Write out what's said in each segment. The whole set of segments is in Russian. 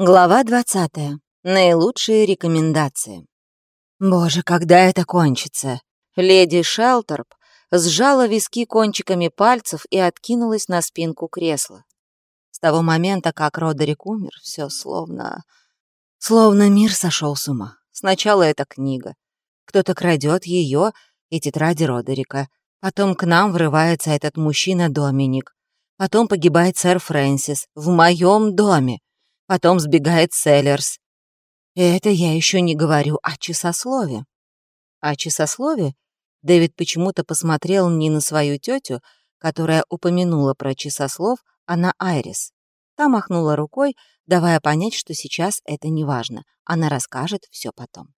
Глава 20. Наилучшие рекомендации. Боже, когда это кончится? Леди Шелтерп сжала виски кончиками пальцев и откинулась на спинку кресла. С того момента, как Родерик умер, все словно... Словно мир сошел с ума. Сначала эта книга. Кто-то крадет ее и тетради Родерика. Потом к нам врывается этот мужчина Доминик. Потом погибает сэр Фрэнсис в моем доме. Потом сбегает Селлерс. Это я еще не говорю о часослове. О часослове Дэвид почему-то посмотрел не на свою тетю, которая упомянула про часослов, а на Айрис. Та махнула рукой, давая понять, что сейчас это не важно. Она расскажет все потом.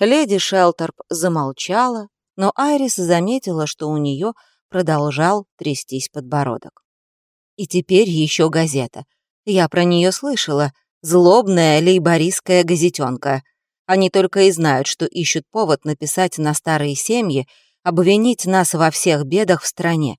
Леди Шелтерп замолчала, но Айрис заметила, что у нее продолжал трястись подбородок. И теперь еще газета — я про нее слышала. Злобная лейбористская газетенка. Они только и знают, что ищут повод написать на старые семьи, обвинить нас во всех бедах в стране.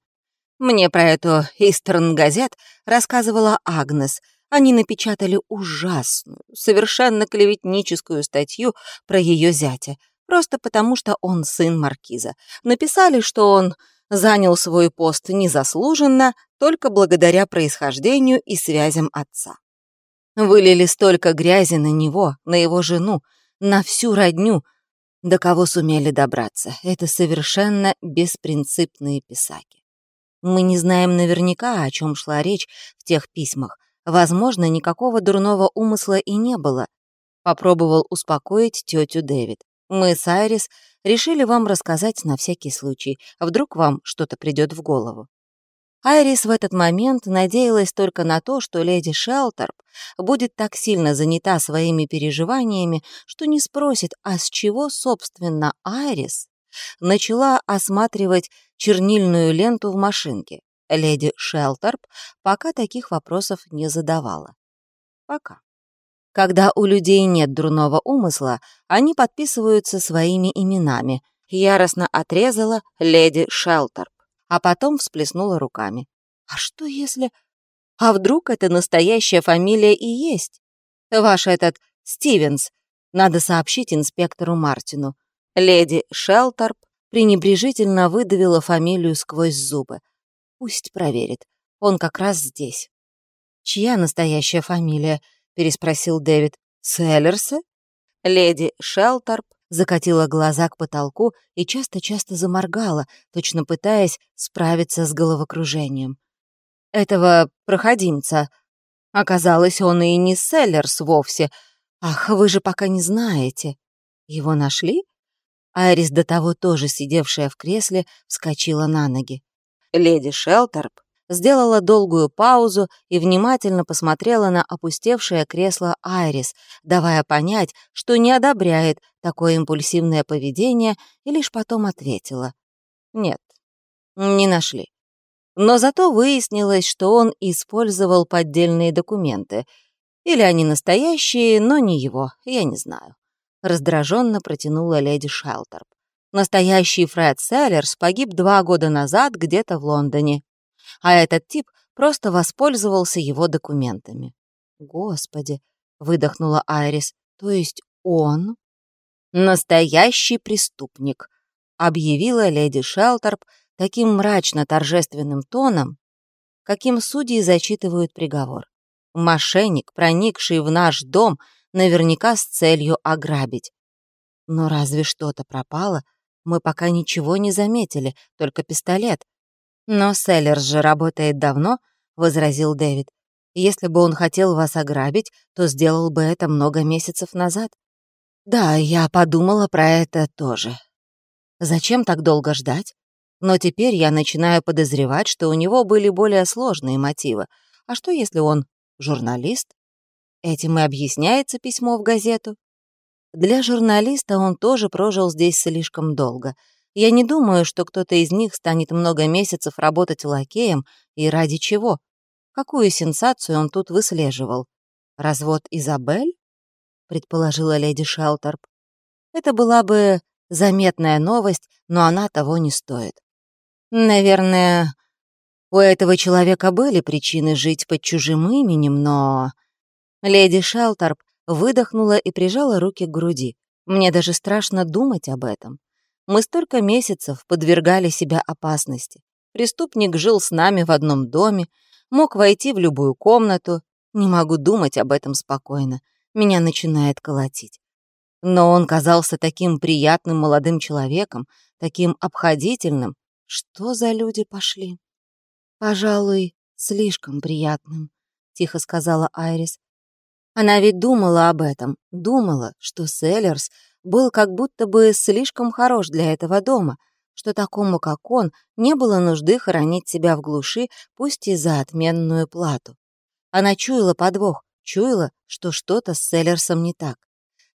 Мне про эту Истерн-газет рассказывала Агнес. Они напечатали ужасную, совершенно клеветническую статью про ее зятя, просто потому что он сын маркиза. Написали, что он занял свой пост незаслуженно, только благодаря происхождению и связям отца. Вылили столько грязи на него, на его жену, на всю родню, до кого сумели добраться. Это совершенно беспринципные писаки. Мы не знаем наверняка, о чем шла речь в тех письмах. Возможно, никакого дурного умысла и не было. Попробовал успокоить тетю Дэвид. Мы с Айрис решили вам рассказать на всякий случай, вдруг вам что-то придет в голову. Айрис в этот момент надеялась только на то, что леди Шелтерп будет так сильно занята своими переживаниями, что не спросит, а с чего, собственно, Айрис начала осматривать чернильную ленту в машинке. Леди Шелтерп пока таких вопросов не задавала. Пока. Когда у людей нет дурного умысла, они подписываются своими именами. Яростно отрезала леди Шелтерп, а потом всплеснула руками. А что если... А вдруг это настоящая фамилия и есть? Ваш этот Стивенс. Надо сообщить инспектору Мартину. Леди Шелтерп пренебрежительно выдавила фамилию сквозь зубы. Пусть проверит. Он как раз здесь. Чья настоящая фамилия? переспросил Дэвид. «Селлерса?» Леди Шелторп закатила глаза к потолку и часто-часто заморгала, точно пытаясь справиться с головокружением. «Этого проходимца. Оказалось, он и не Селлерс вовсе. Ах, вы же пока не знаете. Его нашли?» Айрис, до того тоже сидевшая в кресле, вскочила на ноги. Леди Шелторп сделала долгую паузу и внимательно посмотрела на опустевшее кресло Айрис, давая понять, что не одобряет такое импульсивное поведение, и лишь потом ответила. «Нет, не нашли. Но зато выяснилось, что он использовал поддельные документы. Или они настоящие, но не его, я не знаю». Раздраженно протянула леди Шелтерп. Настоящий Фред Селлерс погиб два года назад где-то в Лондоне а этот тип просто воспользовался его документами. «Господи!» — выдохнула Айрис. «То есть он...» «Настоящий преступник», — объявила леди Шелтерп таким мрачно-торжественным тоном, каким судьи зачитывают приговор. «Мошенник, проникший в наш дом, наверняка с целью ограбить. Но разве что-то пропало? Мы пока ничего не заметили, только пистолет, «Но Селлерс же работает давно», — возразил Дэвид. «Если бы он хотел вас ограбить, то сделал бы это много месяцев назад». «Да, я подумала про это тоже. Зачем так долго ждать? Но теперь я начинаю подозревать, что у него были более сложные мотивы. А что, если он журналист? Этим и объясняется письмо в газету. Для журналиста он тоже прожил здесь слишком долго — я не думаю, что кто-то из них станет много месяцев работать лакеем, и ради чего? Какую сенсацию он тут выслеживал? Развод Изабель? Предположила леди Шелтерп. Это была бы заметная новость, но она того не стоит. Наверное, у этого человека были причины жить под чужим именем, но... Леди Шелторп выдохнула и прижала руки к груди. Мне даже страшно думать об этом. Мы столько месяцев подвергали себя опасности. Преступник жил с нами в одном доме, мог войти в любую комнату. Не могу думать об этом спокойно. Меня начинает колотить. Но он казался таким приятным молодым человеком, таким обходительным. Что за люди пошли? «Пожалуй, слишком приятным», — тихо сказала Айрис. Она ведь думала об этом, думала, что Селлерс был как будто бы слишком хорош для этого дома, что такому, как он, не было нужды хоронить себя в глуши, пусть и за отменную плату. Она чуяла подвох, чуяла, что что-то с Селлерсом не так.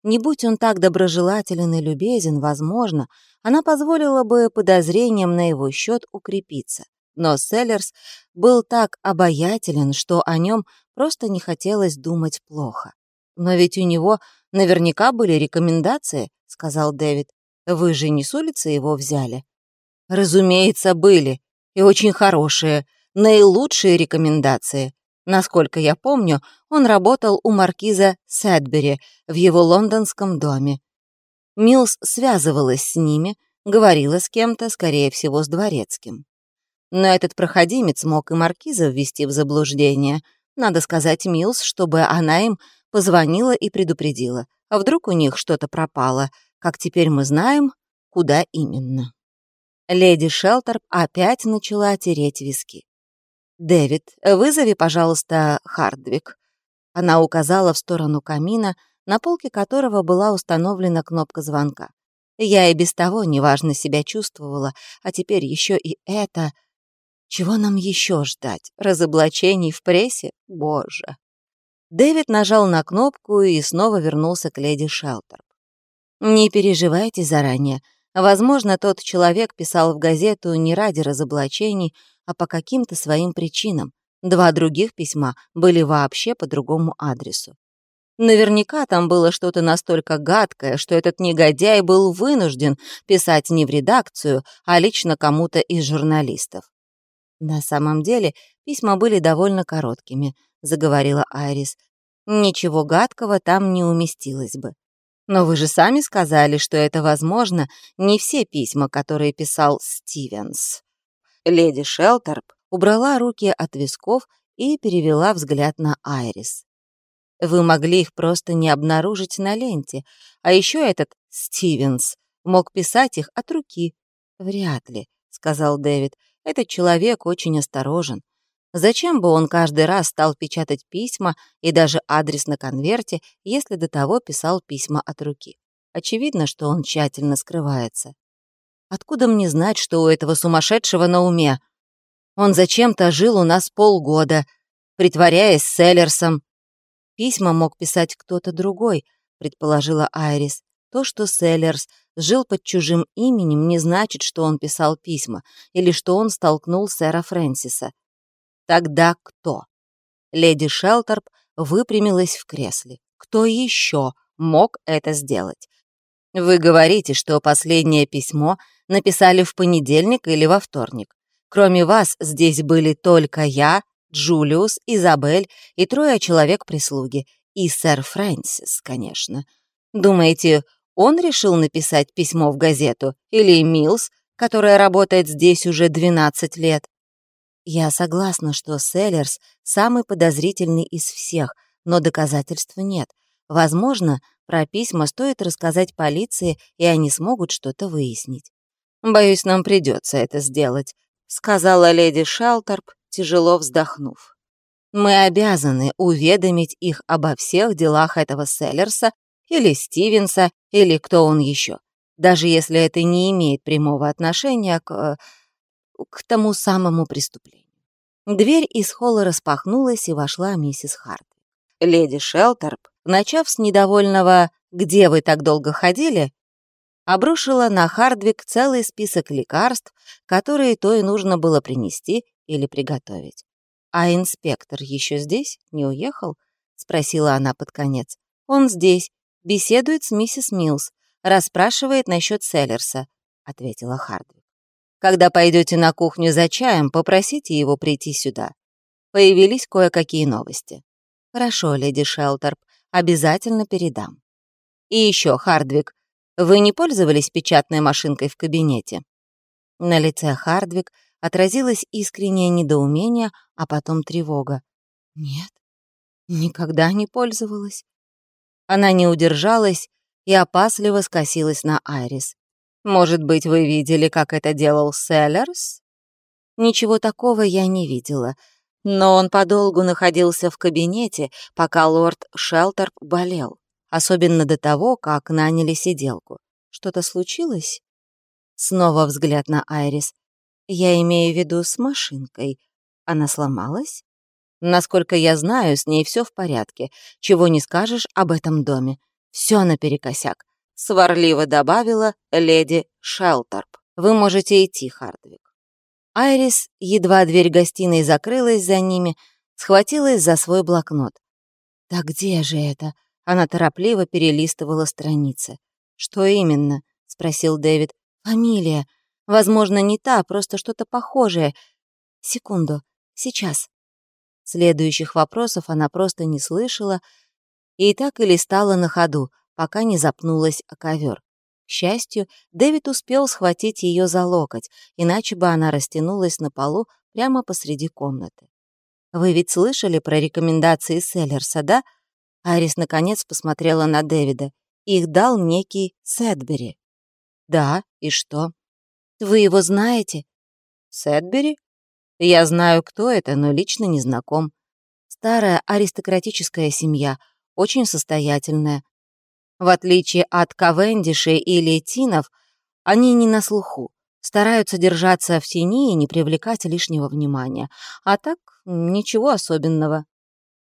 Не будь он так доброжелателен и любезен, возможно, она позволила бы подозрениям на его счет укрепиться. Но Селлерс был так обаятелен, что о нем просто не хотелось думать плохо. «Но ведь у него наверняка были рекомендации», — сказал Дэвид. «Вы же не с улицы его взяли?» «Разумеется, были. И очень хорошие. Наилучшие рекомендации. Насколько я помню, он работал у маркиза Сэдбери в его лондонском доме. Милс связывалась с ними, говорила с кем-то, скорее всего, с дворецким. Но этот проходимец мог и маркиза ввести в заблуждение. Надо сказать Милс, чтобы она им позвонила и предупредила. А вдруг у них что-то пропало? Как теперь мы знаем, куда именно. Леди Шелтерп опять начала тереть виски. «Дэвид, вызови, пожалуйста, Хардвик». Она указала в сторону камина, на полке которого была установлена кнопка звонка. Я и без того неважно себя чувствовала, а теперь еще и это... Чего нам еще ждать? Разоблачений в прессе? Боже. Дэвид нажал на кнопку и снова вернулся к леди Шелтерп. «Не переживайте заранее. Возможно, тот человек писал в газету не ради разоблачений, а по каким-то своим причинам. Два других письма были вообще по другому адресу. Наверняка там было что-то настолько гадкое, что этот негодяй был вынужден писать не в редакцию, а лично кому-то из журналистов. «На самом деле письма были довольно короткими», — заговорила Айрис. «Ничего гадкого там не уместилось бы. Но вы же сами сказали, что это, возможно, не все письма, которые писал Стивенс». Леди Шелтерп убрала руки от висков и перевела взгляд на Айрис. «Вы могли их просто не обнаружить на ленте, а еще этот Стивенс мог писать их от руки». «Вряд ли», — сказал Дэвид. Этот человек очень осторожен. Зачем бы он каждый раз стал печатать письма и даже адрес на конверте, если до того писал письма от руки? Очевидно, что он тщательно скрывается. Откуда мне знать, что у этого сумасшедшего на уме? Он зачем-то жил у нас полгода, притворяясь Селлерсом. Письма мог писать кто-то другой, предположила Айрис. То, что Селлерс жил под чужим именем, не значит, что он писал письма или что он столкнул сэра Фрэнсиса. Тогда кто? Леди Шелтерп выпрямилась в кресле. Кто еще мог это сделать? Вы говорите, что последнее письмо написали в понедельник или во вторник. Кроме вас здесь были только я, Джулиус, Изабель и трое человек прислуги. И сэр Фрэнсис, конечно. Думаете, он решил написать письмо в газету, или Милс, которая работает здесь уже 12 лет. Я согласна, что Селлерс самый подозрительный из всех, но доказательств нет. Возможно, про письма стоит рассказать полиции, и они смогут что-то выяснить. «Боюсь, нам придется это сделать», — сказала леди Шалторп, тяжело вздохнув. «Мы обязаны уведомить их обо всех делах этого Селлерса или Стивенса, или кто он еще, даже если это не имеет прямого отношения к... К тому самому преступлению. Дверь из холла распахнулась, и вошла миссис Харт. Леди Шелтерп, начав с недовольного «Где вы так долго ходили?», обрушила на Хардвик целый список лекарств, которые то и нужно было принести или приготовить. «А инспектор еще здесь? Не уехал?» — спросила она под конец. «Он здесь, беседует с миссис Милс, расспрашивает насчет Селлерса», — ответила Хардвик. «Когда пойдете на кухню за чаем, попросите его прийти сюда». Появились кое-какие новости. Хорошо, леди Шелтерп, обязательно передам. И еще, Хардвик, вы не пользовались печатной машинкой в кабинете? На лице Хардвик отразилось искреннее недоумение, а потом тревога. Нет, никогда не пользовалась. Она не удержалась и опасливо скосилась на Айрис. «Может быть, вы видели, как это делал Селлерс?» Ничего такого я не видела, но он подолгу находился в кабинете, пока лорд Шелтерп болел, особенно до того, как наняли сиделку. Что-то случилось? Снова взгляд на Айрис. Я имею в виду с машинкой. Она сломалась? Насколько я знаю, с ней все в порядке. Чего не скажешь об этом доме. Все наперекосяк. Сварливо добавила леди Шелтерп. Вы можете идти, Хардвик. Айрис, едва дверь гостиной закрылась за ними, схватилась за свой блокнот. «Да где же это?» Она торопливо перелистывала страницы. «Что именно?» — спросил Дэвид. «Фамилия. Возможно, не та, просто что-то похожее. Секунду. Сейчас». Следующих вопросов она просто не слышала и так и листала на ходу, пока не запнулась о ковер. К счастью, Дэвид успел схватить ее за локоть, иначе бы она растянулась на полу прямо посреди комнаты. «Вы ведь слышали про рекомендации Селлерса, да?» Арис наконец посмотрела на Дэвида. Их дал некий Сэдбери. «Да, и что?» «Вы его знаете?» «Сэдбери?» Я знаю, кто это, но лично не знаком. Старая аристократическая семья, очень состоятельная. В отличие от Кавендишей или Тинов, они не на слуху, стараются держаться в тени и не привлекать лишнего внимания. А так, ничего особенного.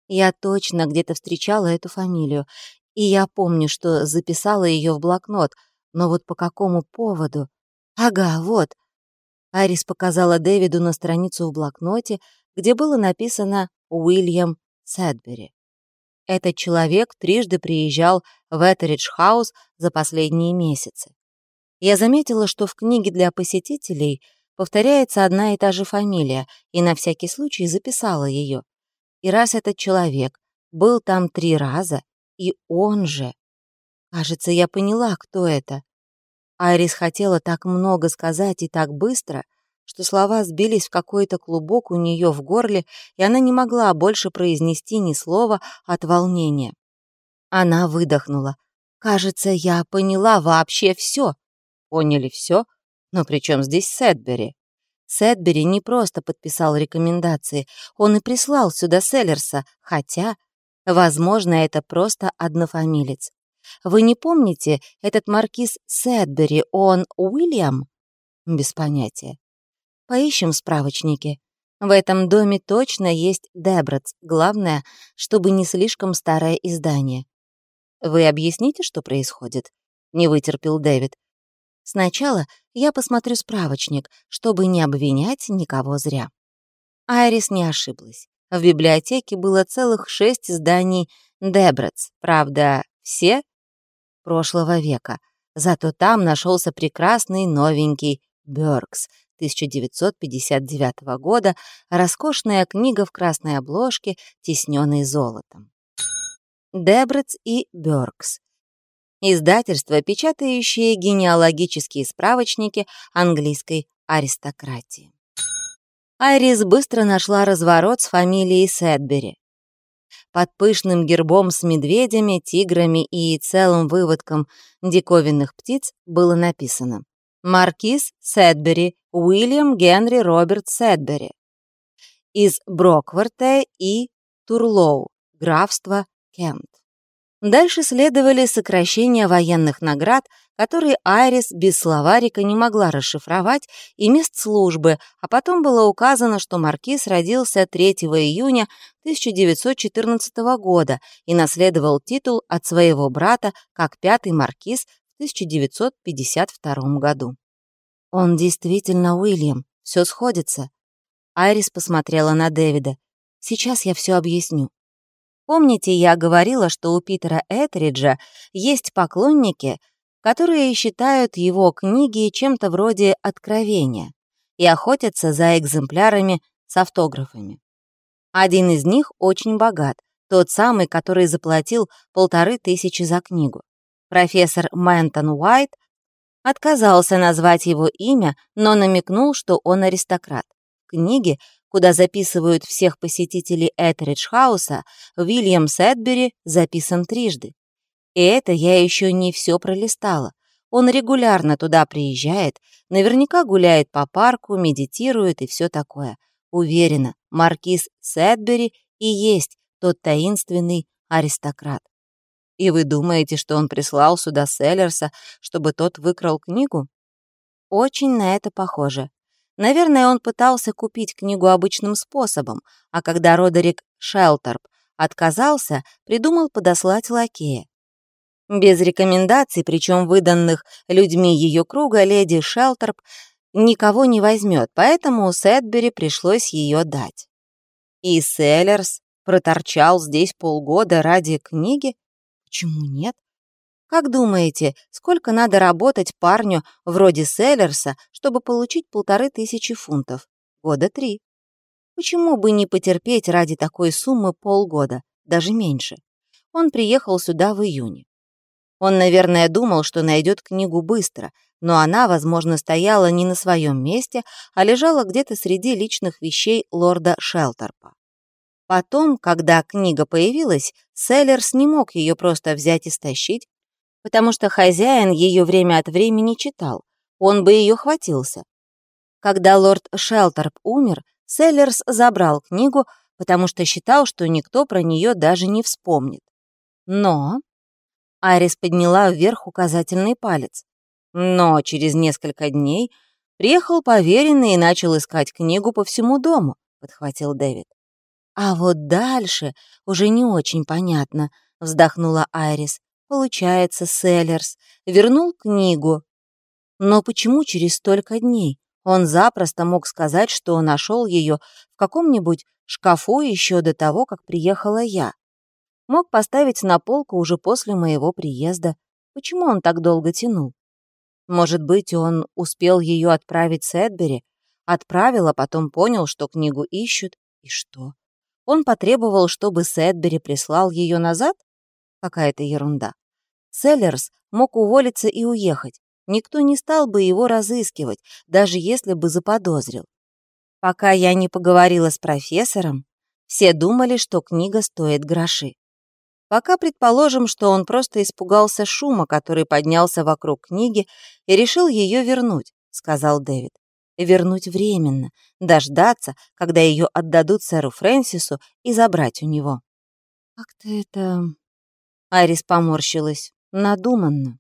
Я точно где-то встречала эту фамилию, и я помню, что записала ее в блокнот, но вот по какому поводу? Ага, вот, Арис показала Дэвиду на страницу в блокноте, где было написано «Уильям Сэдбери». Этот человек трижды приезжал в Этеридж-хаус за последние месяцы. Я заметила, что в книге для посетителей повторяется одна и та же фамилия, и на всякий случай записала ее. И раз этот человек был там три раза, и он же... Кажется, я поняла, кто это. Айрис хотела так много сказать и так быстро, что слова сбились в какой-то клубок у нее в горле, и она не могла больше произнести ни слова от волнения. Она выдохнула. «Кажется, я поняла вообще все». «Поняли все? Но при чем здесь Сэдбери?» Сэдбери не просто подписал рекомендации, он и прислал сюда Селлерса, хотя, возможно, это просто однофамилец. Вы не помните, этот маркиз Сэдбери, он Уильям? Без понятия. Поищем справочники. В этом доме точно есть Дебратс. Главное, чтобы не слишком старое издание. Вы объясните, что происходит? Не вытерпел Дэвид. Сначала я посмотрю справочник, чтобы не обвинять никого зря. Айрис не ошиблась. В библиотеке было целых шесть изданий Дебратс. Правда, все прошлого века. Зато там нашелся прекрасный новенький Бёркс 1959 года, роскошная книга в красной обложке, тисненной золотом. Дебрец и Бёркс. Издательство, печатающее генеалогические справочники английской аристократии. Айрис быстро нашла разворот с фамилией Сэдбери. Под пышным гербом с медведями, тиграми и целым выводком диковинных птиц было написано «Маркиз Сэдбери Уильям Генри Роберт Сэдбери» из Брокворта и Турлоу, графство Кент. Дальше следовали сокращения военных наград, которые Айрис без словарика не могла расшифровать, и мест службы, а потом было указано, что маркиз родился 3 июня 1914 года и наследовал титул от своего брата как пятый маркиз 1952 году. Он действительно Уильям, все сходится. Айрис посмотрела на Дэвида. Сейчас я все объясню. Помните, я говорила, что у Питера Этериджа есть поклонники, которые считают его книги чем-то вроде откровения и охотятся за экземплярами с автографами. Один из них очень богат, Тот самый, который заплатил полторы тысячи за книгу. Профессор Мэнтон Уайт отказался назвать его имя, но намекнул, что он аристократ. В книге, куда записывают всех посетителей Этеридж-хауса, Уильям Сэдбери записан трижды. И это я еще не все пролистала. Он регулярно туда приезжает, наверняка гуляет по парку, медитирует и все такое. Уверена, маркиз Сэдбери и есть тот таинственный аристократ. И вы думаете, что он прислал сюда Селлерса, чтобы тот выкрал книгу? Очень на это похоже. Наверное, он пытался купить книгу обычным способом, а когда Родерик Шелтерп отказался, придумал подослать лакея. Без рекомендаций, причем выданных людьми ее круга, леди Шелтерп никого не возьмет, поэтому Сетбери пришлось ее дать. И Селлерс проторчал здесь полгода ради книги? Почему нет? Как думаете, сколько надо работать парню вроде Селлерса, чтобы получить полторы тысячи фунтов? Года три. Почему бы не потерпеть ради такой суммы полгода, даже меньше? Он приехал сюда в июне. Он, наверное, думал, что найдет книгу быстро, но она, возможно, стояла не на своем месте, а лежала где-то среди личных вещей лорда Шелтерпа. Потом, когда книга появилась, Селлерс не мог ее просто взять и стащить, потому что хозяин ее время от времени читал, он бы ее хватился. Когда лорд Шелтерп умер, Селлерс забрал книгу, потому что считал, что никто про нее даже не вспомнит. Но Арис подняла вверх указательный палец. Но через несколько дней приехал поверенный и начал искать книгу по всему дому, подхватил Дэвид. А вот дальше уже не очень понятно, вздохнула Айрис. Получается, Селлерс вернул книгу. Но почему через столько дней? Он запросто мог сказать, что нашел ее в каком-нибудь шкафу еще до того, как приехала я мог поставить на полку уже после моего приезда. Почему он так долго тянул? Может быть, он успел ее отправить Сэдбери, отправил, а потом понял, что книгу ищут, и что? Он потребовал, чтобы Сэдбери прислал ее назад? Какая-то ерунда. Селлерс мог уволиться и уехать. Никто не стал бы его разыскивать, даже если бы заподозрил. Пока я не поговорила с профессором, все думали, что книга стоит гроши. Пока предположим, что он просто испугался шума, который поднялся вокруг книги, и решил ее вернуть, сказал Дэвид. Вернуть временно, дождаться, когда ее отдадут сэру Фрэнсису и забрать у него. Как-то это... Айрис поморщилась. Надуманно.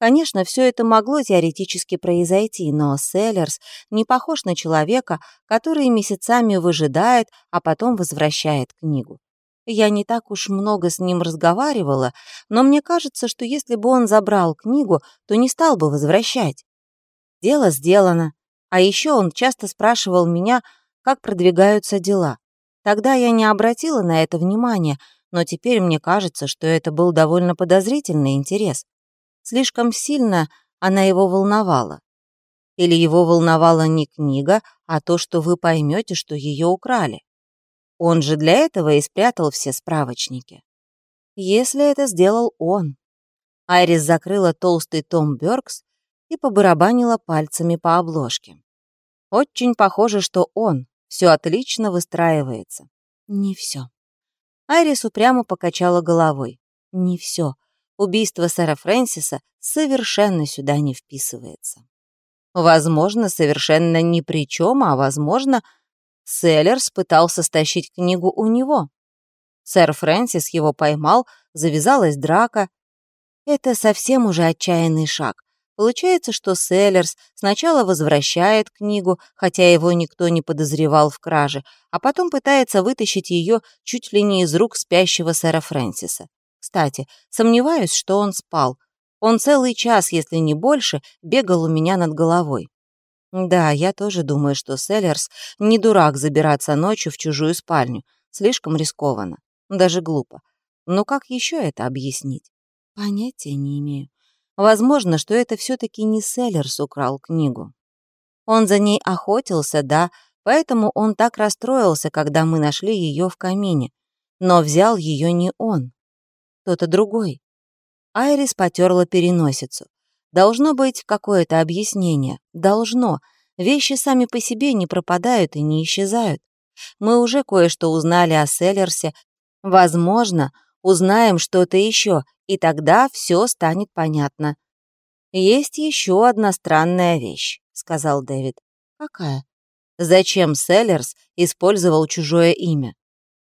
Конечно, все это могло теоретически произойти, но Селлерс не похож на человека, который месяцами выжидает, а потом возвращает книгу. Я не так уж много с ним разговаривала, но мне кажется, что если бы он забрал книгу, то не стал бы возвращать. Дело сделано. А еще он часто спрашивал меня, как продвигаются дела. Тогда я не обратила на это внимания, но теперь мне кажется, что это был довольно подозрительный интерес. Слишком сильно она его волновала. Или его волновала не книга, а то, что вы поймете, что ее украли. Он же для этого и спрятал все справочники. Если это сделал он. Айрис закрыла толстый том Бёркс и побарабанила пальцами по обложке. Очень похоже, что он. Все отлично выстраивается. Не все. Айрис упрямо покачала головой. Не все. Убийство сэра Фрэнсиса совершенно сюда не вписывается. Возможно, совершенно ни при чем, а возможно, Селлерс пытался стащить книгу у него. Сэр Фрэнсис его поймал, завязалась драка. Это совсем уже отчаянный шаг. Получается, что Селлерс сначала возвращает книгу, хотя его никто не подозревал в краже, а потом пытается вытащить ее чуть ли не из рук спящего сэра Фрэнсиса. Кстати, сомневаюсь, что он спал. Он целый час, если не больше, бегал у меня над головой. Да, я тоже думаю, что Селлерс не дурак забираться ночью в чужую спальню. Слишком рискованно. Даже глупо. Но как еще это объяснить? Понятия не имею. Возможно, что это все-таки не Селлерс украл книгу. Он за ней охотился, да, поэтому он так расстроился, когда мы нашли ее в камине. но взял ее не он. Кто-то другой. Айрис потерла переносицу. Должно быть какое-то объяснение. Должно. Вещи сами по себе не пропадают и не исчезают. Мы уже кое-что узнали о Селлерсе. Возможно, узнаем что-то еще, и тогда все станет понятно. «Есть еще одна странная вещь», — сказал Дэвид. «Какая?» «Зачем Селлерс использовал чужое имя?»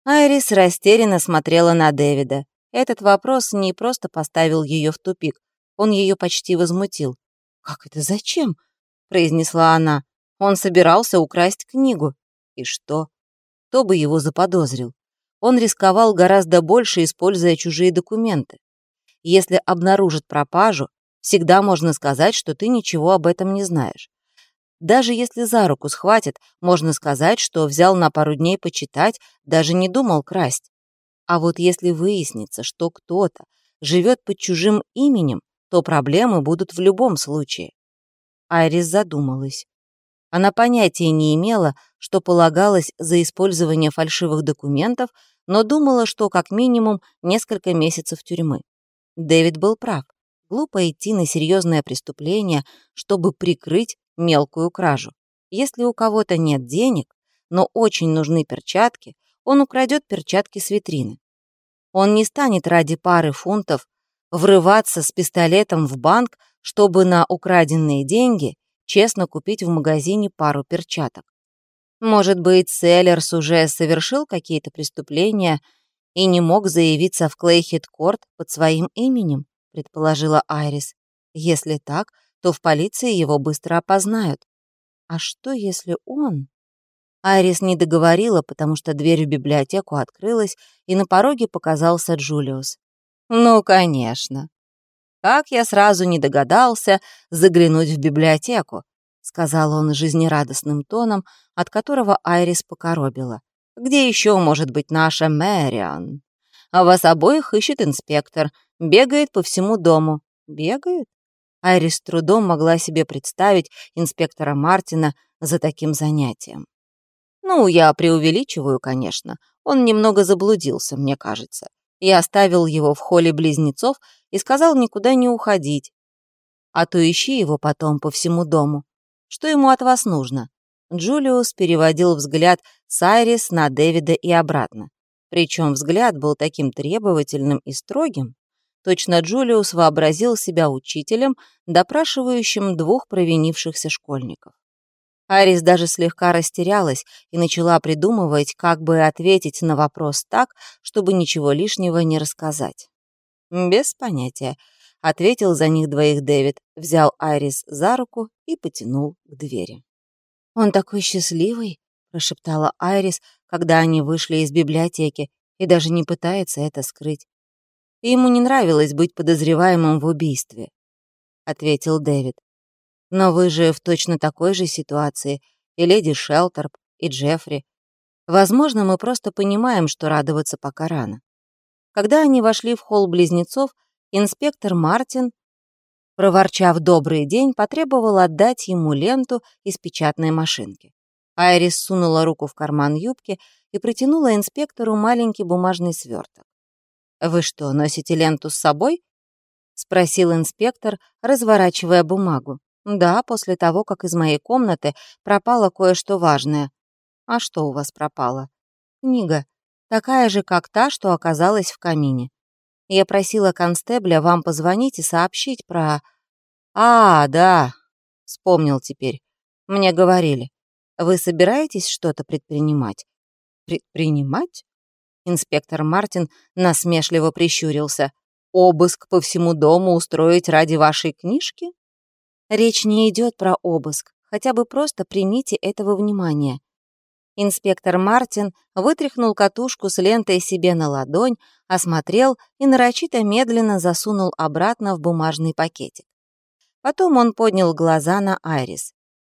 Айрис растерянно смотрела на Дэвида. Этот вопрос не просто поставил ее в тупик, он ее почти возмутил. «Как это зачем?» — произнесла она. «Он собирался украсть книгу. И что? Кто бы его заподозрил? Он рисковал гораздо больше, используя чужие документы. Если обнаружат пропажу, всегда можно сказать, что ты ничего об этом не знаешь. Даже если за руку схватят, можно сказать, что взял на пару дней почитать, даже не думал красть. А вот если выяснится, что кто-то живет под чужим именем, то проблемы будут в любом случае. Айрис задумалась. Она понятия не имела, что полагалось за использование фальшивых документов, но думала, что как минимум несколько месяцев тюрьмы. Дэвид был прав. Глупо идти на серьезное преступление, чтобы прикрыть мелкую кражу. Если у кого-то нет денег, но очень нужны перчатки, он украдет перчатки с витрины. Он не станет ради пары фунтов врываться с пистолетом в банк, чтобы на украденные деньги честно купить в магазине пару перчаток. Может быть, Селлерс уже совершил какие-то преступления и не мог заявиться в Клейхит-Корт под своим именем, предположила Айрис. Если так, то в полиции его быстро опознают. А что, если он... Айрис не договорила, потому что дверь в библиотеку открылась, и на пороге показался Джулиус. «Ну, конечно. Как я сразу не догадался заглянуть в библиотеку», сказал он жизнерадостным тоном, от которого Айрис покоробила. «Где еще может быть наша Мэриан? А вас обоих ищет инспектор, бегает по всему дому». «Бегает?» Айрис с трудом могла себе представить инспектора Мартина за таким занятием. Ну, я преувеличиваю, конечно. Он немного заблудился, мне кажется. Я оставил его в холле близнецов и сказал никуда не уходить. А то ищи его потом по всему дому. Что ему от вас нужно? Джулиус переводил взгляд с Айрис на Дэвида и обратно. Причем взгляд был таким требовательным и строгим, Точно Джулиус вообразил себя учителем, допрашивающим двух провинившихся школьников. Арис даже слегка растерялась и начала придумывать, как бы ответить на вопрос так, чтобы ничего лишнего не рассказать. «Без понятия», — ответил за них двоих Дэвид, взял Айрис за руку и потянул к двери. «Он такой счастливый», — прошептала Айрис, когда они вышли из библиотеки, и даже не пытается это скрыть ему не нравилось быть подозреваемым в убийстве», — ответил Дэвид. «Но вы же в точно такой же ситуации, и леди Шелтерп, и Джеффри. Возможно, мы просто понимаем, что радоваться пока рано». Когда они вошли в холл близнецов, инспектор Мартин, проворчав «добрый день», потребовал отдать ему ленту из печатной машинки. Айрис сунула руку в карман юбки и протянула инспектору маленький бумажный сверток. «Вы что, носите ленту с собой?» — спросил инспектор, разворачивая бумагу. «Да, после того, как из моей комнаты пропало кое-что важное». «А что у вас пропало?» «Книга. Такая же, как та, что оказалась в камине. Я просила констебля вам позвонить и сообщить про...» «А, да», — вспомнил теперь. «Мне говорили. Вы собираетесь что-то предпринимать?» «Предпринимать?» Инспектор Мартин насмешливо прищурился. «Обыск по всему дому устроить ради вашей книжки?» «Речь не идет про обыск. Хотя бы просто примите этого внимания». Инспектор Мартин вытряхнул катушку с лентой себе на ладонь, осмотрел и нарочито медленно засунул обратно в бумажный пакетик. Потом он поднял глаза на Айрис.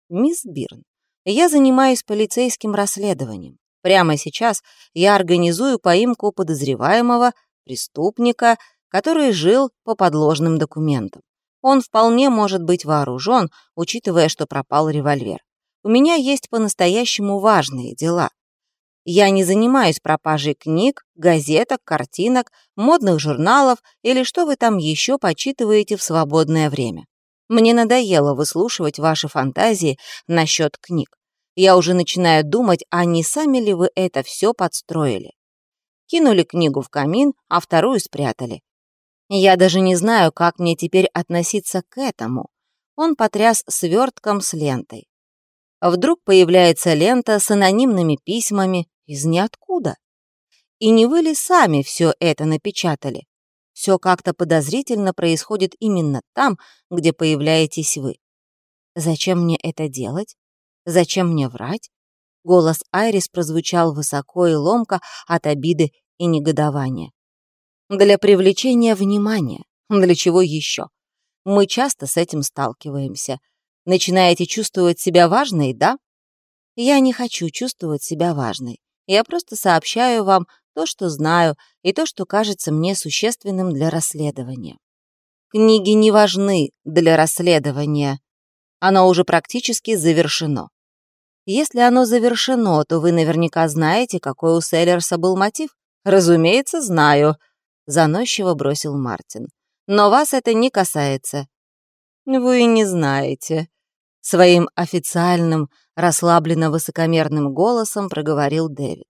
«Мисс Бирн, я занимаюсь полицейским расследованием. Прямо сейчас я организую поимку подозреваемого, преступника, который жил по подложным документам. Он вполне может быть вооружен, учитывая, что пропал револьвер. У меня есть по-настоящему важные дела. Я не занимаюсь пропажей книг, газеток, картинок, модных журналов или что вы там еще почитываете в свободное время. Мне надоело выслушивать ваши фантазии насчет книг. Я уже начинаю думать, а не сами ли вы это все подстроили. Кинули книгу в камин, а вторую спрятали. Я даже не знаю, как мне теперь относиться к этому. Он потряс свертком с лентой. Вдруг появляется лента с анонимными письмами из ниоткуда. И не вы ли сами все это напечатали? Все как-то подозрительно происходит именно там, где появляетесь вы. Зачем мне это делать? Зачем мне врать? Голос Айрис прозвучал высоко и ломко от обиды и негодования. Для привлечения внимания. Для чего еще? Мы часто с этим сталкиваемся. Начинаете чувствовать себя важной, да? Я не хочу чувствовать себя важной. Я просто сообщаю вам то, что знаю, и то, что кажется мне существенным для расследования. Книги не важны для расследования. Оно уже практически завершено. Если оно завершено, то вы наверняка знаете, какой у Селлерса был мотив. Разумеется, знаю, заносчиво бросил Мартин. Но вас это не касается. Вы не знаете. Своим официальным, расслабленно-высокомерным голосом проговорил Дэвид.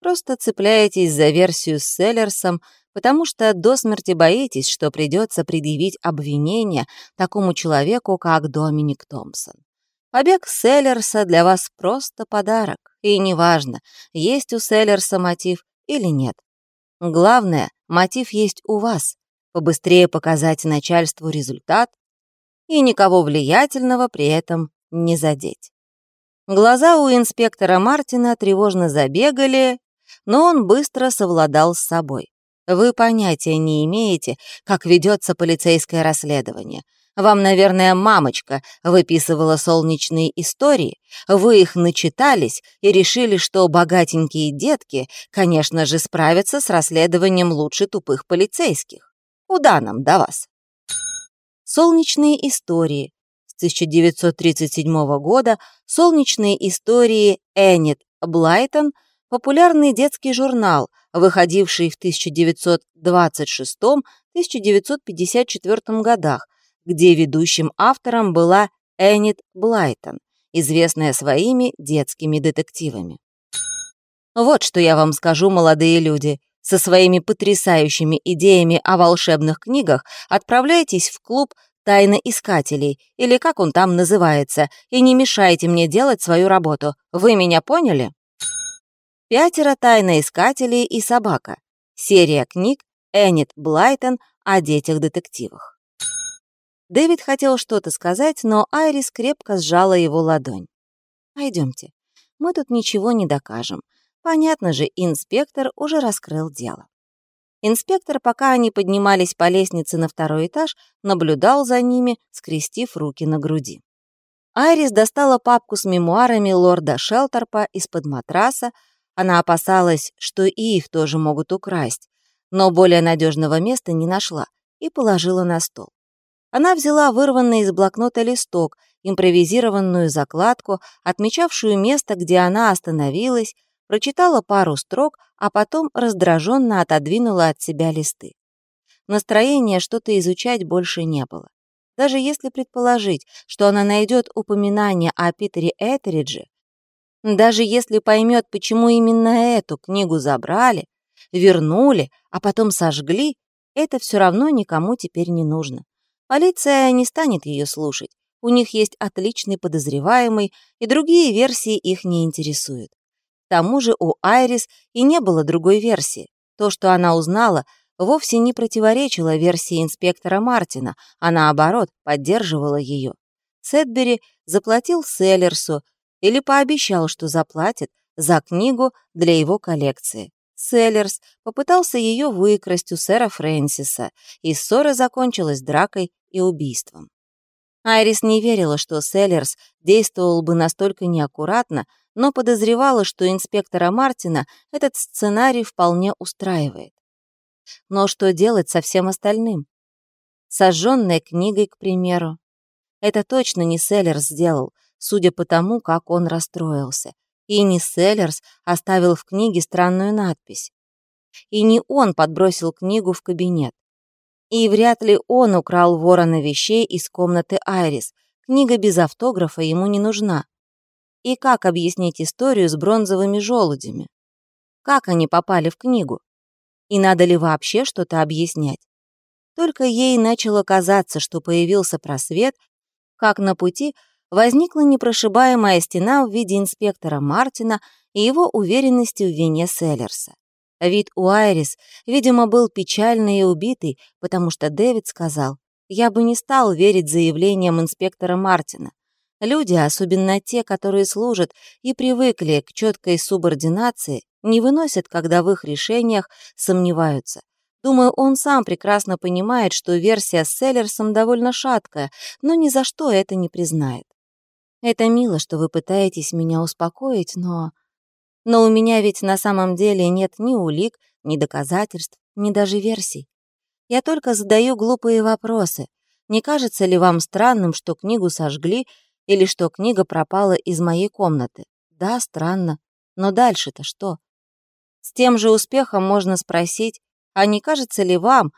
Просто цепляетесь за версию с Селлерсом, потому что до смерти боитесь, что придется предъявить обвинение такому человеку, как Доминик Томпсон. Побег Селлерса для вас просто подарок, и неважно, есть у Селлерса мотив или нет. Главное, мотив есть у вас, побыстрее показать начальству результат и никого влиятельного при этом не задеть. Глаза у инспектора Мартина тревожно забегали, но он быстро совладал с собой. Вы понятия не имеете, как ведется полицейское расследование. Вам, наверное, мамочка выписывала солнечные истории, вы их начитались и решили, что богатенькие детки, конечно же, справятся с расследованием лучше тупых полицейских. Куда нам до вас? Солнечные истории. С 1937 года солнечные истории Эннет Блайтон – популярный детский журнал, выходивший в 1926-1954 годах, где ведущим автором была Эннет Блайтон, известная своими детскими детективами. Вот что я вам скажу, молодые люди. Со своими потрясающими идеями о волшебных книгах отправляйтесь в клуб тайноискателей, или как он там называется, и не мешайте мне делать свою работу. Вы меня поняли? «Пятеро тайноискателей и собака». Серия книг Эннет Блайтон о детях-детективах. Дэвид хотел что-то сказать, но Айрис крепко сжала его ладонь. «Пойдемте. Мы тут ничего не докажем. Понятно же, инспектор уже раскрыл дело». Инспектор, пока они поднимались по лестнице на второй этаж, наблюдал за ними, скрестив руки на груди. Айрис достала папку с мемуарами лорда Шелтерпа из-под матраса, она опасалась, что и их тоже могут украсть, но более надежного места не нашла и положила на стол. Она взяла вырванный из блокнота листок, импровизированную закладку, отмечавшую место, где она остановилась, прочитала пару строк, а потом раздраженно отодвинула от себя листы. Настроения что-то изучать больше не было. Даже если предположить, что она найдет упоминание о Питере Этеридже, даже если поймет, почему именно эту книгу забрали, вернули, а потом сожгли, это все равно никому теперь не нужно. Полиция не станет ее слушать. У них есть отличный подозреваемый, и другие версии их не интересуют. К тому же у Айрис и не было другой версии. То, что она узнала, вовсе не противоречило версии инспектора Мартина, а наоборот, поддерживало ее. Сетбери заплатил Селлерсу, или пообещал, что заплатит за книгу для его коллекции. Селлерс попытался ее выкрасть у сэра Фрэнсиса, и ссора закончилась дракой и убийством. Айрис не верила, что Селлерс действовал бы настолько неаккуратно, но подозревала, что инспектора Мартина этот сценарий вполне устраивает. Но что делать со всем остальным? Сожженной книгой, к примеру. Это точно не Селлерс сделал, судя по тому, как он расстроился. И не Селлерс оставил в книге странную надпись. И не он подбросил книгу в кабинет. И вряд ли он украл ворона вещей из комнаты Айрис. Книга без автографа ему не нужна. И как объяснить историю с бронзовыми желудями? Как они попали в книгу? И надо ли вообще что-то объяснять? Только ей начало казаться, что появился просвет, как на пути возникла непрошибаемая стена в виде инспектора Мартина и его уверенности в вине Селлерса. Вид у Айрис, видимо, был печальный и убитый, потому что Дэвид сказал, «Я бы не стал верить заявлениям инспектора Мартина. Люди, особенно те, которые служат и привыкли к четкой субординации, не выносят, когда в их решениях сомневаются. Думаю, он сам прекрасно понимает, что версия с Селлерсом довольно шаткая, но ни за что это не признает. Это мило, что вы пытаетесь меня успокоить, но... Но у меня ведь на самом деле нет ни улик, ни доказательств, ни даже версий. Я только задаю глупые вопросы. Не кажется ли вам странным, что книгу сожгли или что книга пропала из моей комнаты. Да, странно. Но дальше-то что? С тем же успехом можно спросить, а не кажется ли вам,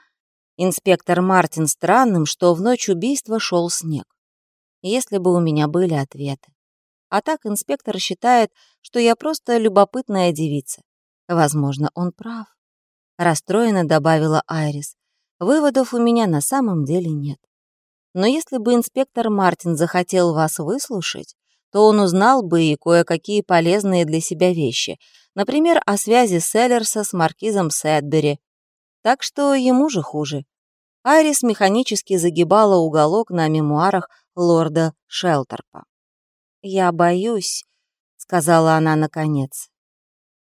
инспектор Мартин, странным, что в ночь убийства шел снег? Если бы у меня были ответы. А так инспектор считает, что я просто любопытная девица. Возможно, он прав. Расстроенно добавила Айрис. Выводов у меня на самом деле нет. Но если бы инспектор Мартин захотел вас выслушать, то он узнал бы и кое-какие полезные для себя вещи, например, о связи Селлерса с маркизом Сэдбери. Так что ему же хуже. Айрис механически загибала уголок на мемуарах лорда Шелтерпа. «Я боюсь», — сказала она наконец.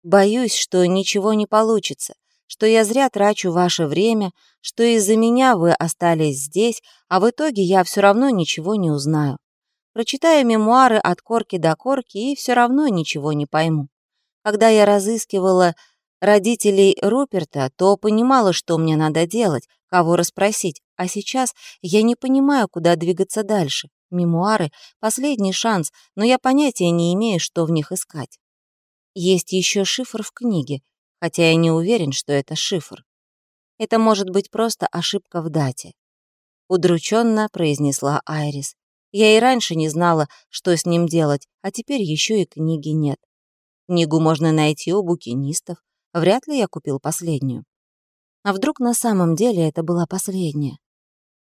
«Боюсь, что ничего не получится, что я зря трачу ваше время, что из-за меня вы остались здесь, а в итоге я все равно ничего не узнаю. Прочитаю мемуары от корки до корки и все равно ничего не пойму. Когда я разыскивала родителей Руперта, то понимала, что мне надо делать, кого расспросить, а сейчас я не понимаю, куда двигаться дальше. Мемуары — последний шанс, но я понятия не имею, что в них искать. Есть еще шифр в книге, хотя я не уверен, что это шифр. Это может быть просто ошибка в дате. Удрученно произнесла Айрис. Я и раньше не знала, что с ним делать, а теперь еще и книги нет. Книгу можно найти у букинистов. Вряд ли я купил последнюю. А вдруг на самом деле это была последняя?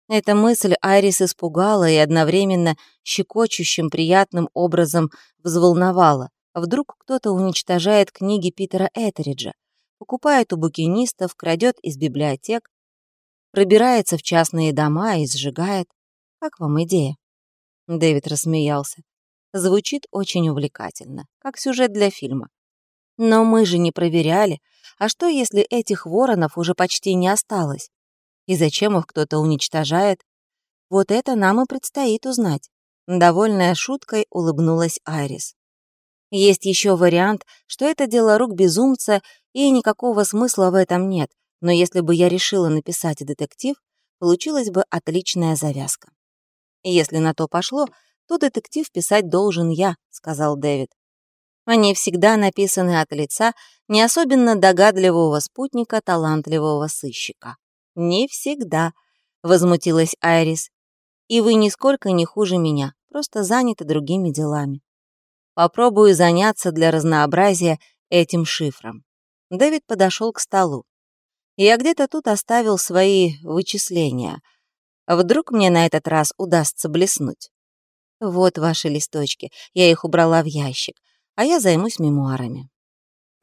Эта мысль Айрис испугала и одновременно щекочущим приятным образом взволновала. Вдруг кто-то уничтожает книги Питера Этериджа, покупает у букинистов, крадет из библиотек, пробирается в частные дома и сжигает. Как вам идея?» Дэвид рассмеялся. Звучит очень увлекательно, как сюжет для фильма. Но мы же не проверяли, а что, если этих воронов уже почти не осталось? И зачем их кто-то уничтожает? Вот это нам и предстоит узнать. Довольная шуткой улыбнулась Айрис. Есть еще вариант, что это дело рук безумца, и никакого смысла в этом нет, но если бы я решила написать детектив, получилась бы отличная завязка. «Если на то пошло, то детектив писать должен я», — сказал Дэвид. Они всегда написаны от лица не особенно догадливого спутника талантливого сыщика. «Не всегда», — возмутилась Айрис. «И вы нисколько не хуже меня, просто заняты другими делами». Попробую заняться для разнообразия этим шифром. Дэвид подошел к столу. Я где-то тут оставил свои вычисления. Вдруг мне на этот раз удастся блеснуть. Вот ваши листочки, я их убрала в ящик, а я займусь мемуарами.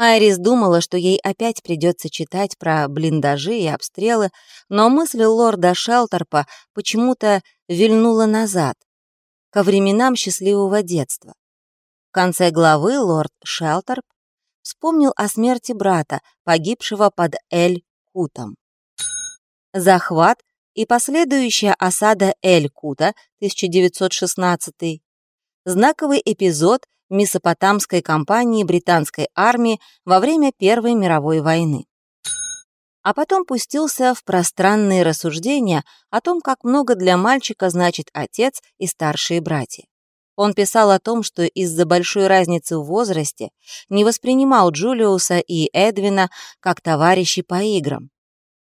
Айрис думала, что ей опять придется читать про блиндажи и обстрелы, но мысль лорда Шелтерпа почему-то вильнула назад, ко временам счастливого детства. В конце главы лорд Шелтерп вспомнил о смерти брата, погибшего под Эль-Кутом. Захват и последующая осада Эль-Кута 1916 знаковый эпизод Месопотамской кампании британской армии во время Первой мировой войны. А потом пустился в пространные рассуждения о том, как много для мальчика значит отец и старшие братья. Он писал о том, что из-за большой разницы в возрасте не воспринимал Джулиуса и Эдвина как товарищей по играм.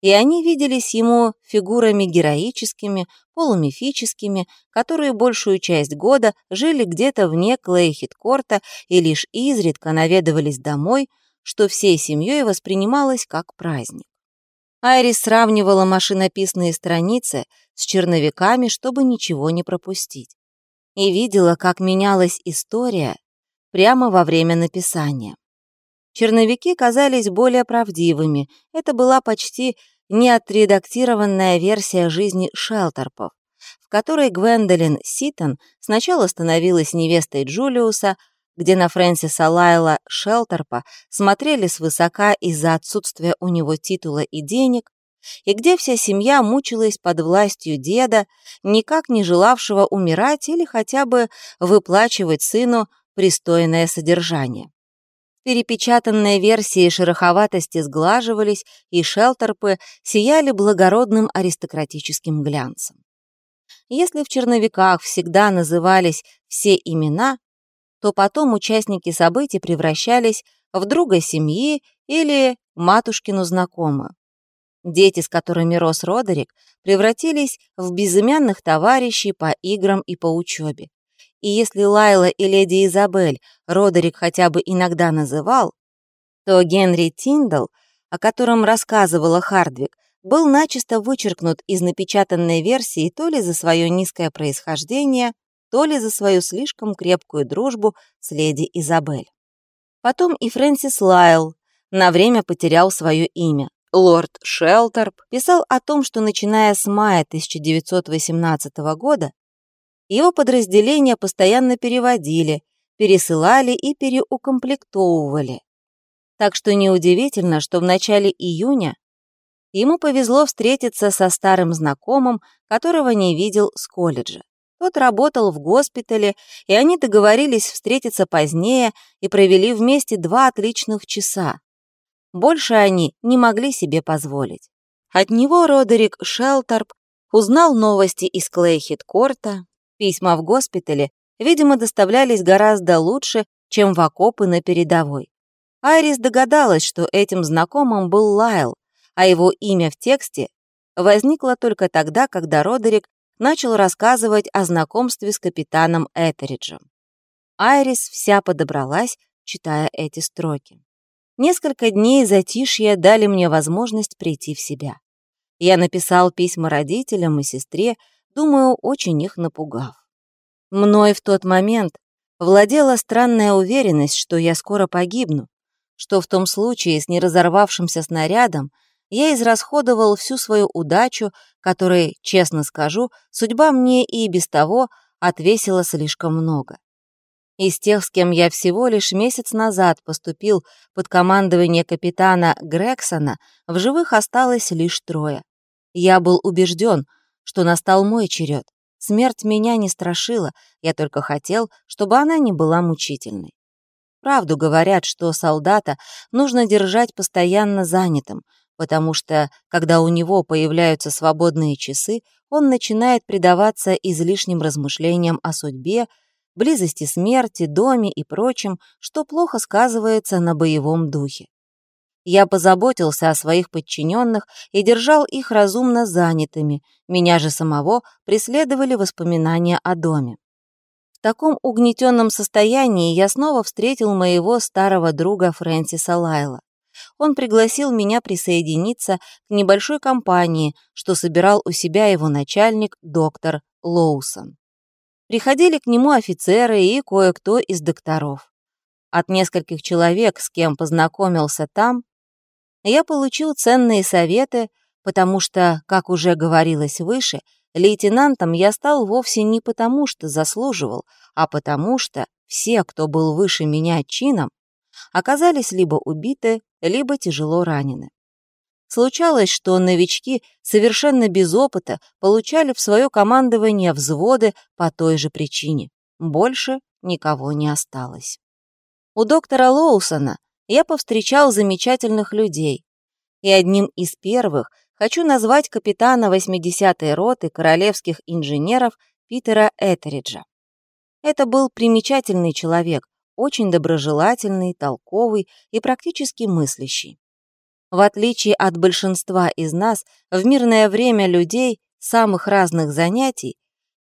И они виделись ему фигурами героическими, полумифическими, которые большую часть года жили где-то вне Клейхиткорта и лишь изредка наведывались домой, что всей семьей воспринималось как праздник. Айрис сравнивала машинописные страницы с черновиками, чтобы ничего не пропустить. И видела, как менялась история прямо во время написания. Черновики казались более правдивыми, это была почти неотредактированная версия жизни Шелтерпов, в которой Гвендолин Ситон сначала становилась невестой Джулиуса, где на Фрэнсиса Лайла Шелтерпа смотрели свысока из-за отсутствия у него титула и денег, и где вся семья мучилась под властью деда, никак не желавшего умирать или хотя бы выплачивать сыну пристойное содержание. Перепечатанные версии шероховатости сглаживались, и шелтерпы сияли благородным аристократическим глянцем. Если в черновиках всегда назывались все имена, то потом участники событий превращались в друга семьи или матушкину знакомую. Дети, с которыми рос Родерик, превратились в безымянных товарищей по играм и по учебе. И если Лайла и леди Изабель Родерик хотя бы иногда называл, то Генри Тиндал, о котором рассказывала Хардвик, был начисто вычеркнут из напечатанной версии то ли за свое низкое происхождение, то ли за свою слишком крепкую дружбу с леди Изабель. Потом и Фрэнсис Лайл на время потерял свое имя. Лорд Шелтерп писал о том, что начиная с мая 1918 года его подразделения постоянно переводили, пересылали и переукомплектовывали. Так что неудивительно, что в начале июня ему повезло встретиться со старым знакомым, которого не видел с колледжа. Тот работал в госпитале, и они договорились встретиться позднее и провели вместе два отличных часа. Больше они не могли себе позволить. От него Родерик Шелтерп узнал новости из Клейхит-Корта. Письма в госпитале, видимо, доставлялись гораздо лучше, чем в окопы на передовой. Айрис догадалась, что этим знакомым был Лайл, а его имя в тексте возникло только тогда, когда Родерик начал рассказывать о знакомстве с капитаном Этериджем. Айрис вся подобралась, читая эти строки. Несколько дней затишья дали мне возможность прийти в себя. Я написал письма родителям и сестре, думаю, очень их напугав. Мной в тот момент владела странная уверенность, что я скоро погибну, что в том случае с неразорвавшимся снарядом я израсходовал всю свою удачу, которой, честно скажу, судьба мне и без того отвесила слишком много. Из тех, с кем я всего лишь месяц назад поступил под командование капитана Грексона, в живых осталось лишь трое. Я был убежден, что настал мой черед. Смерть меня не страшила, я только хотел, чтобы она не была мучительной. Правду говорят, что солдата нужно держать постоянно занятым, потому что, когда у него появляются свободные часы, он начинает предаваться излишним размышлениям о судьбе, близости смерти, доме и прочем, что плохо сказывается на боевом духе. Я позаботился о своих подчиненных и держал их разумно занятыми, меня же самого преследовали воспоминания о доме. В таком угнетенном состоянии я снова встретил моего старого друга Фрэнсиса Лайла он пригласил меня присоединиться к небольшой компании, что собирал у себя его начальник, доктор Лоусон. Приходили к нему офицеры и кое-кто из докторов. От нескольких человек, с кем познакомился там, я получил ценные советы, потому что, как уже говорилось выше, лейтенантом я стал вовсе не потому, что заслуживал, а потому что все, кто был выше меня чином, оказались либо убиты, либо тяжело ранены. Случалось, что новички совершенно без опыта получали в свое командование взводы по той же причине. Больше никого не осталось. У доктора Лоусона я повстречал замечательных людей, и одним из первых хочу назвать капитана 80-й роты королевских инженеров Питера Этериджа. Это был примечательный человек, очень доброжелательный, толковый и практически мыслящий. В отличие от большинства из нас, в мирное время людей самых разных занятий,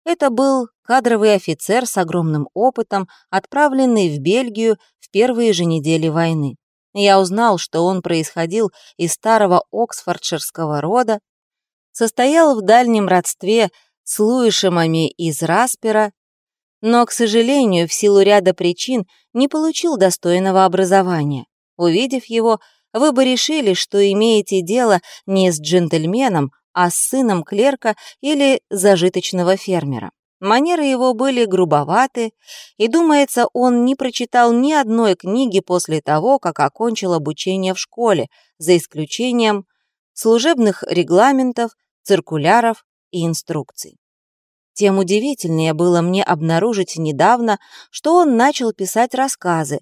это был кадровый офицер с огромным опытом, отправленный в Бельгию в первые же недели войны. Я узнал, что он происходил из старого оксфордширского рода, состоял в дальнем родстве с Луишемами из Распера, но, к сожалению, в силу ряда причин не получил достойного образования. Увидев его, вы бы решили, что имеете дело не с джентльменом, а с сыном клерка или зажиточного фермера. Манеры его были грубоваты, и, думается, он не прочитал ни одной книги после того, как окончил обучение в школе, за исключением служебных регламентов, циркуляров и инструкций. Тем удивительнее было мне обнаружить недавно, что он начал писать рассказы,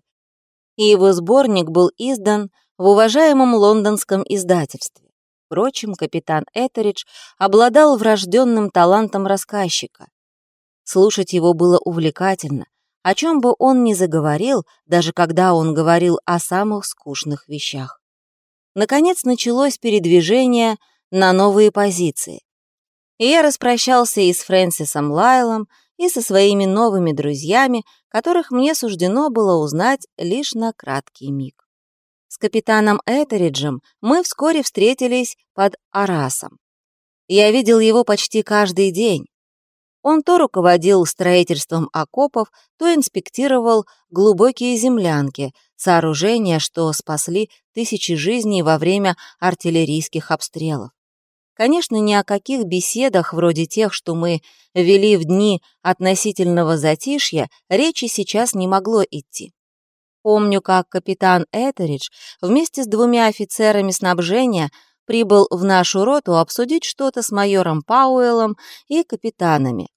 и его сборник был издан в уважаемом лондонском издательстве. Впрочем, капитан Этеридж обладал врожденным талантом рассказчика. Слушать его было увлекательно, о чем бы он ни заговорил, даже когда он говорил о самых скучных вещах. Наконец началось передвижение на новые позиции. И я распрощался и с Фрэнсисом Лайлом, и со своими новыми друзьями, которых мне суждено было узнать лишь на краткий миг. С капитаном Этериджем мы вскоре встретились под Арасом. Я видел его почти каждый день. Он то руководил строительством окопов, то инспектировал глубокие землянки, сооружения, что спасли тысячи жизней во время артиллерийских обстрелов. Конечно, ни о каких беседах, вроде тех, что мы вели в дни относительного затишья, речи сейчас не могло идти. Помню, как капитан Этеридж вместе с двумя офицерами снабжения прибыл в нашу роту обсудить что-то с майором Пауэллом и капитанами.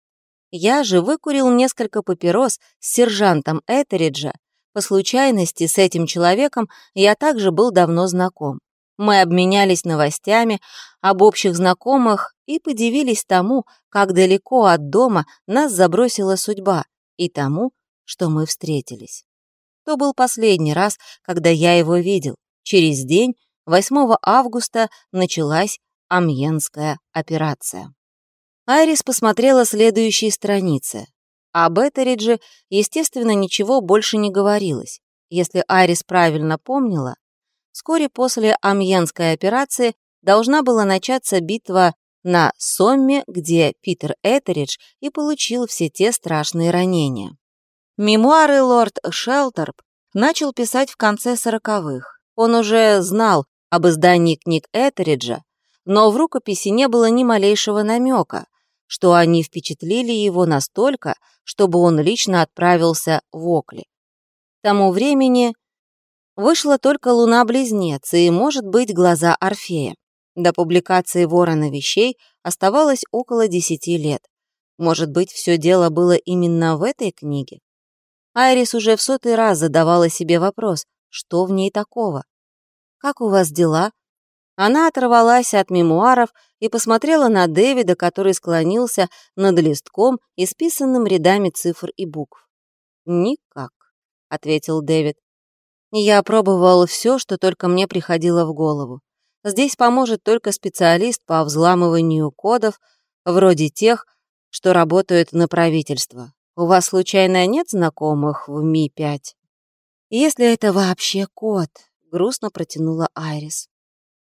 Я же выкурил несколько папирос с сержантом Этериджа. По случайности с этим человеком я также был давно знаком. Мы обменялись новостями об общих знакомых и подивились тому, как далеко от дома нас забросила судьба, и тому, что мы встретились. То был последний раз, когда я его видел. Через день, 8 августа, началась Амьенская операция. Айрис посмотрела следующие страницы. Об Этеридже, естественно, ничего больше не говорилось. Если Айрис правильно помнила, Вскоре после Амьенской операции должна была начаться битва на Сомме, где Питер Этеридж и получил все те страшные ранения. Мемуары лорд Шелтерп начал писать в конце сороковых. Он уже знал об издании книг Этериджа, но в рукописи не было ни малейшего намека, что они впечатлили его настолько, чтобы он лично отправился в Окли. К тому времени Вышла только «Луна-близнец» и, может быть, «Глаза Орфея». До публикации «Ворона вещей» оставалось около десяти лет. Может быть, все дело было именно в этой книге? Айрис уже в сотый раз задавала себе вопрос, что в ней такого? «Как у вас дела?» Она оторвалась от мемуаров и посмотрела на Дэвида, который склонился над листком, исписанным рядами цифр и букв. «Никак», — ответил Дэвид. Я пробовал все, что только мне приходило в голову. Здесь поможет только специалист по взламыванию кодов, вроде тех, что работают на правительство. У вас, случайно, нет знакомых в Ми-5? Если это вообще код, грустно протянула Айрис.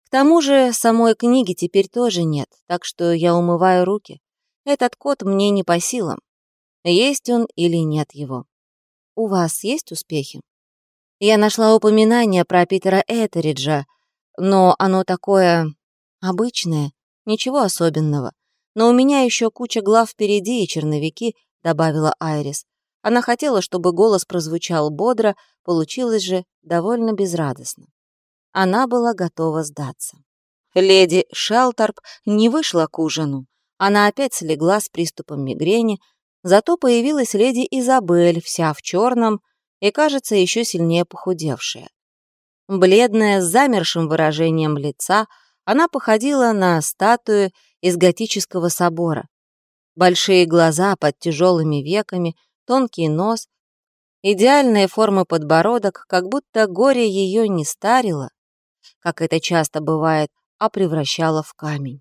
К тому же самой книги теперь тоже нет, так что я умываю руки. Этот код мне не по силам. Есть он или нет его. У вас есть успехи? Я нашла упоминание про Питера Этериджа, но оно такое обычное, ничего особенного. Но у меня еще куча глав впереди и черновики, добавила Айрис. Она хотела, чтобы голос прозвучал бодро, получилось же довольно безрадостно. Она была готова сдаться. Леди Шелторп не вышла к ужину. Она опять слегла с приступом мигрени, зато появилась леди Изабель, вся в черном, и, кажется, еще сильнее похудевшая. Бледная, с замершим выражением лица, она походила на статую из готического собора. Большие глаза под тяжелыми веками, тонкий нос, идеальные формы подбородок, как будто горе ее не старило, как это часто бывает, а превращало в камень.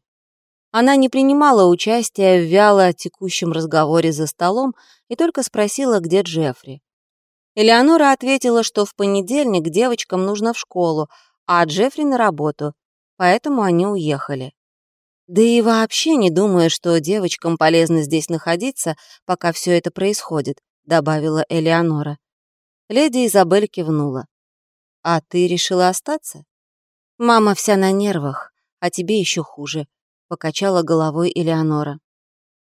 Она не принимала участия в вяло текущем разговоре за столом и только спросила, где Джеффри. Элеонора ответила, что в понедельник девочкам нужно в школу, а Джеффри на работу, поэтому они уехали. Да и вообще не думаю, что девочкам полезно здесь находиться, пока все это происходит, добавила Элеонора. Леди Изабель кивнула. А ты решила остаться? Мама вся на нервах, а тебе еще хуже, покачала головой Элеонора.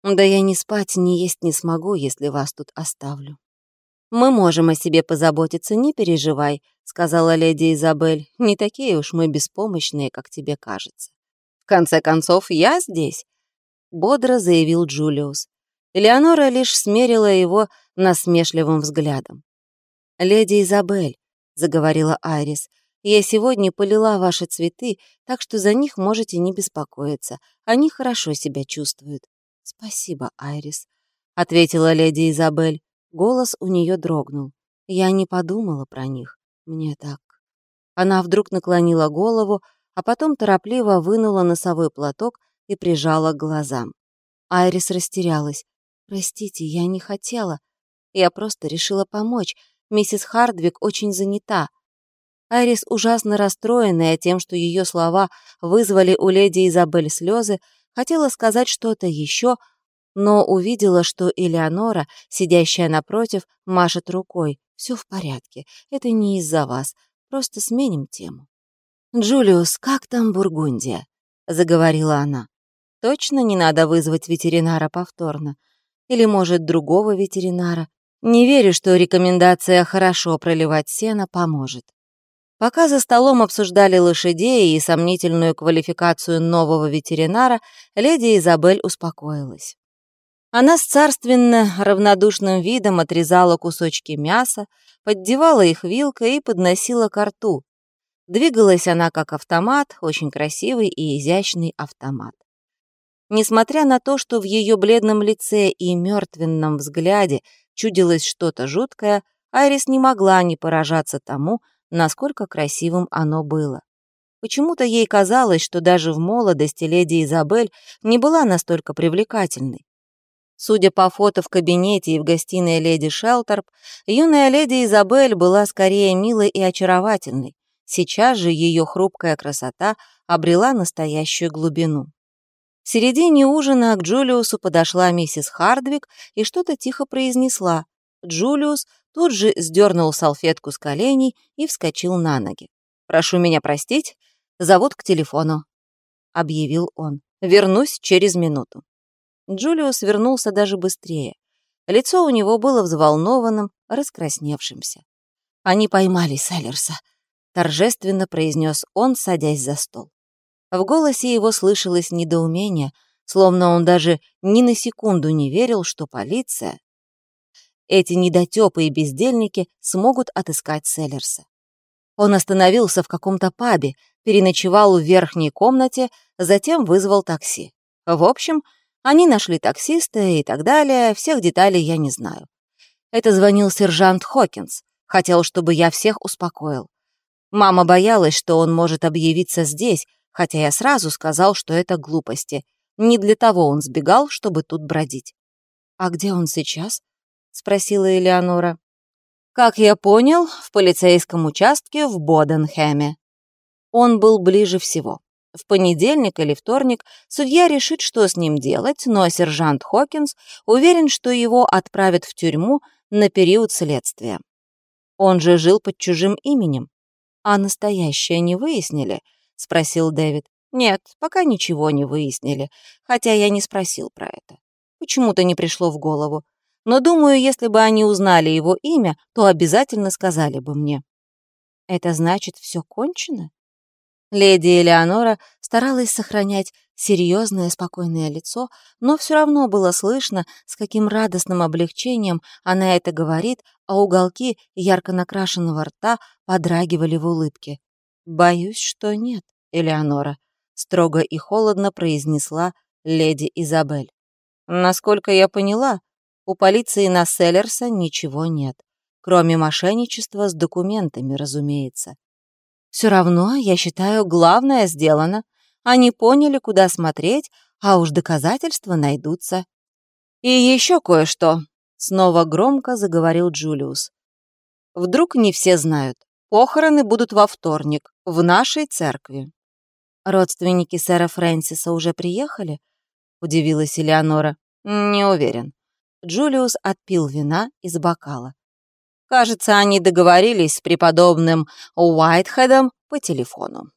Да я ни спать, ни есть не смогу, если вас тут оставлю. «Мы можем о себе позаботиться, не переживай», — сказала леди Изабель. «Не такие уж мы беспомощные, как тебе кажется». «В конце концов, я здесь», — бодро заявил Джулиус. Элеонора лишь смерила его насмешливым взглядом. «Леди Изабель», — заговорила Айрис, — «я сегодня полила ваши цветы, так что за них можете не беспокоиться. Они хорошо себя чувствуют». «Спасибо, Айрис», — ответила леди Изабель. Голос у нее дрогнул. Я не подумала про них. Мне так. Она вдруг наклонила голову, а потом торопливо вынула носовой платок и прижала к глазам. Айрис растерялась. «Простите, я не хотела. Я просто решила помочь. Миссис Хардвик очень занята». Айрис, ужасно расстроенная тем, что ее слова вызвали у леди Изабель слезы, хотела сказать что-то еще, но увидела, что Элеонора, сидящая напротив, машет рукой. «Все в порядке, это не из-за вас, просто сменим тему». «Джулиус, как там Бургундия?» — заговорила она. «Точно не надо вызвать ветеринара повторно? Или, может, другого ветеринара? Не верю, что рекомендация «хорошо проливать сено» поможет». Пока за столом обсуждали лошадей и сомнительную квалификацию нового ветеринара, леди Изабель успокоилась. Она с царственно равнодушным видом отрезала кусочки мяса, поддевала их вилкой и подносила ко рту. Двигалась она как автомат, очень красивый и изящный автомат. Несмотря на то, что в ее бледном лице и мертвенном взгляде чудилось что-то жуткое, Айрис не могла не поражаться тому, насколько красивым оно было. Почему-то ей казалось, что даже в молодости леди Изабель не была настолько привлекательной. Судя по фото в кабинете и в гостиной леди Шелтерп, юная леди Изабель была скорее милой и очаровательной. Сейчас же ее хрупкая красота обрела настоящую глубину. В середине ужина к Джулиусу подошла миссис Хардвик и что-то тихо произнесла. Джулиус тут же сдернул салфетку с коленей и вскочил на ноги. «Прошу меня простить, зовут к телефону», — объявил он. «Вернусь через минуту». Джулиус вернулся даже быстрее. Лицо у него было взволнованным, раскрасневшимся. «Они поймали Селлерса», — торжественно произнес он, садясь за стол. В голосе его слышалось недоумение, словно он даже ни на секунду не верил, что полиция, эти недотёпы и бездельники смогут отыскать Селлерса. Он остановился в каком-то пабе, переночевал в верхней комнате, затем вызвал такси. В общем, они нашли таксиста и так далее, всех деталей я не знаю. Это звонил сержант Хокинс, хотел, чтобы я всех успокоил. Мама боялась, что он может объявиться здесь, хотя я сразу сказал, что это глупости. Не для того он сбегал, чтобы тут бродить. «А где он сейчас?» — спросила Элеонора. «Как я понял, в полицейском участке в Боденхэме». Он был ближе всего. В понедельник или вторник судья решит, что с ним делать, но сержант Хокинс уверен, что его отправят в тюрьму на период следствия. Он же жил под чужим именем. «А настоящее не выяснили?» — спросил Дэвид. «Нет, пока ничего не выяснили, хотя я не спросил про это. Почему-то не пришло в голову. Но думаю, если бы они узнали его имя, то обязательно сказали бы мне». «Это значит, все кончено?» Леди Элеонора старалась сохранять серьезное спокойное лицо, но все равно было слышно, с каким радостным облегчением она это говорит, а уголки ярко накрашенного рта подрагивали в улыбке. «Боюсь, что нет, Элеонора», — строго и холодно произнесла леди Изабель. «Насколько я поняла, У полиции на Селлерса ничего нет, кроме мошенничества с документами, разумеется. Все равно, я считаю, главное сделано. Они поняли, куда смотреть, а уж доказательства найдутся. И еще кое-что, снова громко заговорил Джулиус. Вдруг не все знают. Похороны будут во вторник, в нашей церкви. Родственники сэра Фрэнсиса уже приехали? Удивилась Элеонора. Не уверен. Джулиус отпил вина из бокала. Кажется, они договорились с преподобным Уайтхедом по телефону.